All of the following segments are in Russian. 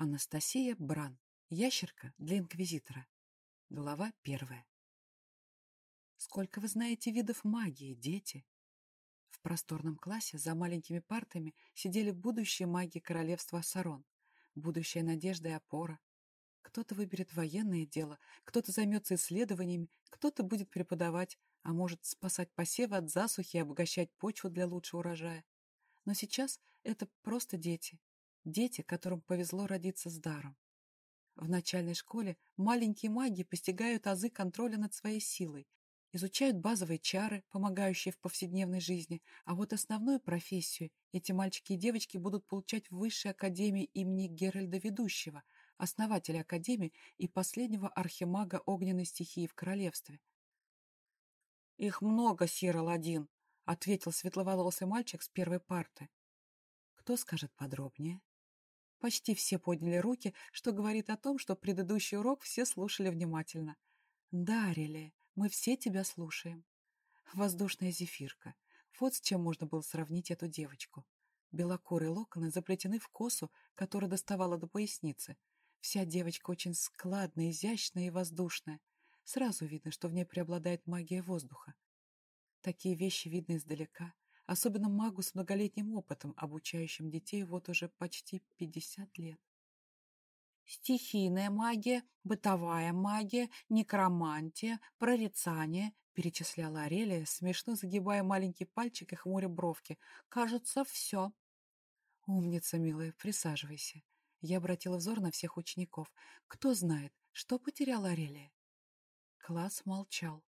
Анастасия Бран. Ящерка для инквизитора. Глава первая. Сколько вы знаете видов магии, дети? В просторном классе за маленькими партами сидели будущие маги королевства Сарон, будущая надежда и опора. Кто-то выберет военное дело, кто-то займется исследованиями, кто-то будет преподавать, а может спасать посевы от засухи и обогащать почву для лучшего урожая. Но сейчас это просто дети. Дети, которым повезло родиться с даром. В начальной школе маленькие маги постигают азы контроля над своей силой, изучают базовые чары, помогающие в повседневной жизни, а вот основную профессию эти мальчики и девочки будут получать в Высшей Академии имени Геральда Ведущего, основателя Академии и последнего архимага огненной стихии в королевстве. «Их много, Сирал один», — ответил светловолосый мальчик с первой парты. «Кто скажет подробнее?» Почти все подняли руки, что говорит о том, что предыдущий урок все слушали внимательно. «Да, Реле, мы все тебя слушаем». Воздушная зефирка. Вот с чем можно было сравнить эту девочку. Белокурые локоны заплетены в косу, которая доставала до поясницы. Вся девочка очень складная, изящная и воздушная. Сразу видно, что в ней преобладает магия воздуха. Такие вещи видно издалека, особенно магу с многолетним опытом, обучающим детей вот уже почти 50 лет. «Стихийная магия, бытовая магия, некромантия, прорицание», перечисляла Арелия, смешно загибая маленький пальчик и хмуря бровки. «Кажется, все». «Умница, милая, присаживайся». Я обратила взор на всех учеников. «Кто знает, что потеряла Арелия?» Класс молчал.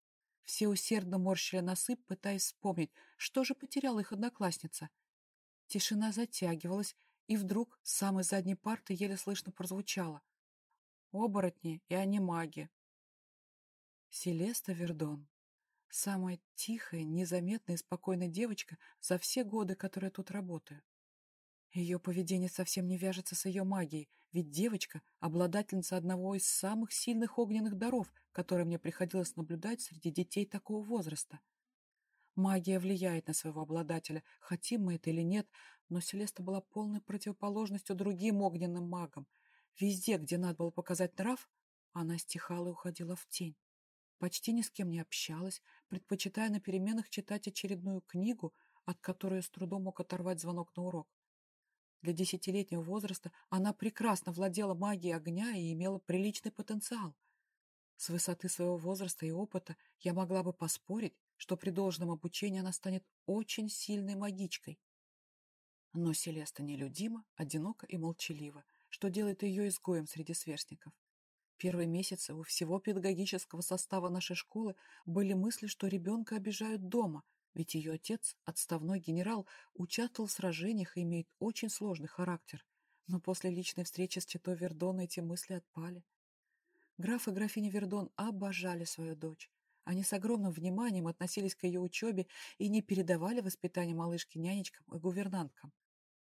Все усердно морщили носы, пытаясь вспомнить, что же потеряла их одноклассница. Тишина затягивалась, и вдруг с самой задней парты еле слышно прозвучало. «Оборотни и анимаги». Селеста Вердон. Самая тихая, незаметная и спокойная девочка за все годы, которые тут работаю. Ее поведение совсем не вяжется с ее магией, ведь девочка — обладательница одного из самых сильных огненных даров, которые мне приходилось наблюдать среди детей такого возраста. Магия влияет на своего обладателя, хотим мы это или нет, но Селеста была полной противоположностью другим огненным магам. Везде, где надо было показать нрав, она стихала и уходила в тень. Почти ни с кем не общалась, предпочитая на переменах читать очередную книгу, от которой с трудом мог оторвать звонок на урок. Для десятилетнего возраста она прекрасно владела магией огня и имела приличный потенциал. С высоты своего возраста и опыта я могла бы поспорить, что при должном обучении она станет очень сильной магичкой. Но Селеста нелюдима, одинока и молчалива, что делает ее изгоем среди сверстников. Первые месяцы у всего педагогического состава нашей школы были мысли, что ребенка обижают дома – ведь ее отец, отставной генерал, участвовал в сражениях и имеет очень сложный характер. Но после личной встречи с Чито Вердона эти мысли отпали. Граф и графиня Вердон обожали свою дочь. Они с огромным вниманием относились к ее учебе и не передавали воспитание малышки нянечкам и гувернанткам.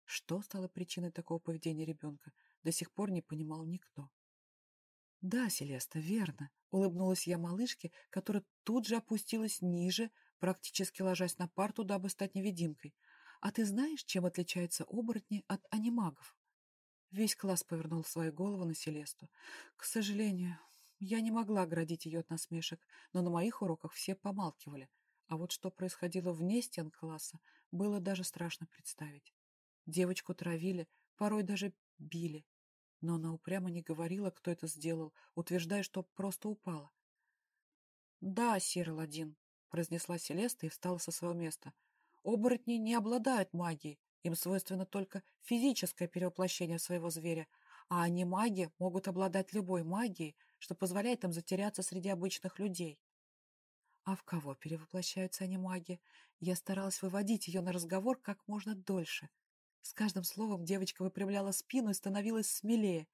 Что стало причиной такого поведения ребенка, до сих пор не понимал никто. «Да, Селеста, верно», — улыбнулась я малышке, которая тут же опустилась ниже, практически ложась на парту, дабы стать невидимкой. «А ты знаешь, чем отличаются оборотни от анимагов?» Весь класс повернул свою голову на Селесту. К сожалению, я не могла оградить ее от насмешек, но на моих уроках все помалкивали. А вот что происходило вне стен класса, было даже страшно представить. Девочку травили, порой даже били. Но она упрямо не говорила, кто это сделал, утверждая, что просто упала. «Да, Сир один произнесла Селеста и встала со своего места. Оборотни не обладают магией, им свойственно только физическое перевоплощение своего зверя, а они маги могут обладать любой магией, что позволяет им затеряться среди обычных людей. А в кого перевоплощаются они маги? Я старалась выводить ее на разговор как можно дольше. С каждым словом девочка выпрямляла спину и становилась смелее.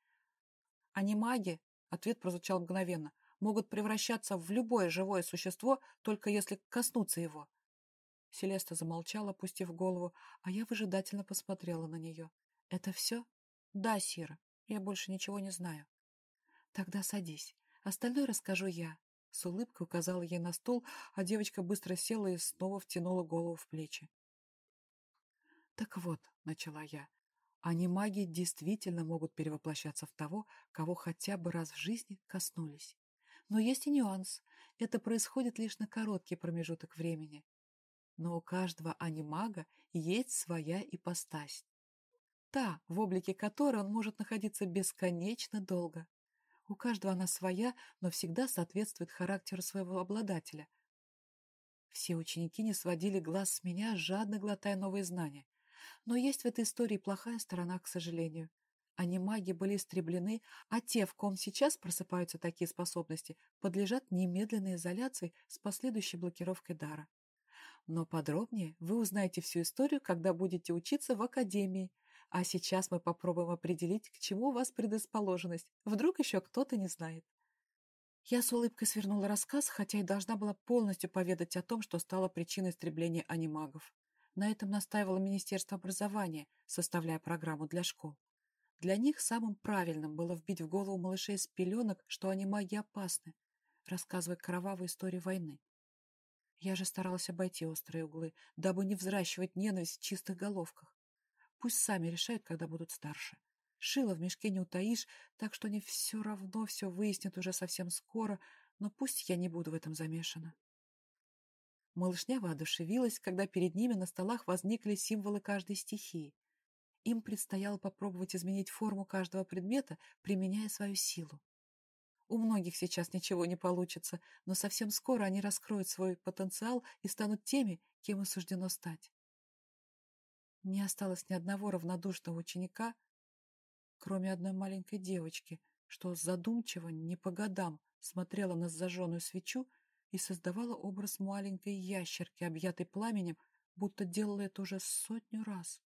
«Они маги?» — ответ прозвучал мгновенно могут превращаться в любое живое существо, только если коснуться его. Селеста замолчала, опустив голову, а я выжидательно посмотрела на нее. «Это все?» «Да, Сира. Я больше ничего не знаю». «Тогда садись. Остальное расскажу я». С улыбкой указала ей на стул, а девочка быстро села и снова втянула голову в плечи. «Так вот», — начала я, Анимаги действительно могут перевоплощаться в того, кого хотя бы раз в жизни коснулись. Но есть и нюанс. Это происходит лишь на короткий промежуток времени. Но у каждого анимага есть своя ипостась. Та, в облике которой он может находиться бесконечно долго. У каждого она своя, но всегда соответствует характеру своего обладателя. Все ученики не сводили глаз с меня, жадно глотая новые знания. Но есть в этой истории плохая сторона, к сожалению. Они маги были истреблены, а те, в ком сейчас просыпаются такие способности, подлежат немедленной изоляции с последующей блокировкой дара. Но подробнее вы узнаете всю историю, когда будете учиться в академии. А сейчас мы попробуем определить, к чему у вас предрасположенность. Вдруг еще кто-то не знает. Я с улыбкой свернула рассказ, хотя и должна была полностью поведать о том, что стало причиной истребления анимагов. На этом настаивало Министерство образования, составляя программу для школ. Для них самым правильным было вбить в голову малышей с пеленок, что они маги опасны, рассказывая кровавую историю войны. Я же старалась обойти острые углы, дабы не взращивать ненависть в чистых головках. Пусть сами решают, когда будут старше. Шило в мешке не утаишь, так что они все равно все выяснят уже совсем скоро, но пусть я не буду в этом замешана. Малышня воодушевилась, когда перед ними на столах возникли символы каждой стихии. Им предстояло попробовать изменить форму каждого предмета, применяя свою силу. У многих сейчас ничего не получится, но совсем скоро они раскроют свой потенциал и станут теми, кем и суждено стать. Не осталось ни одного равнодушного ученика, кроме одной маленькой девочки, что задумчиво, не по годам, смотрела на зажженную свечу и создавала образ маленькой ящерки, объятой пламенем, будто делала это уже сотню раз.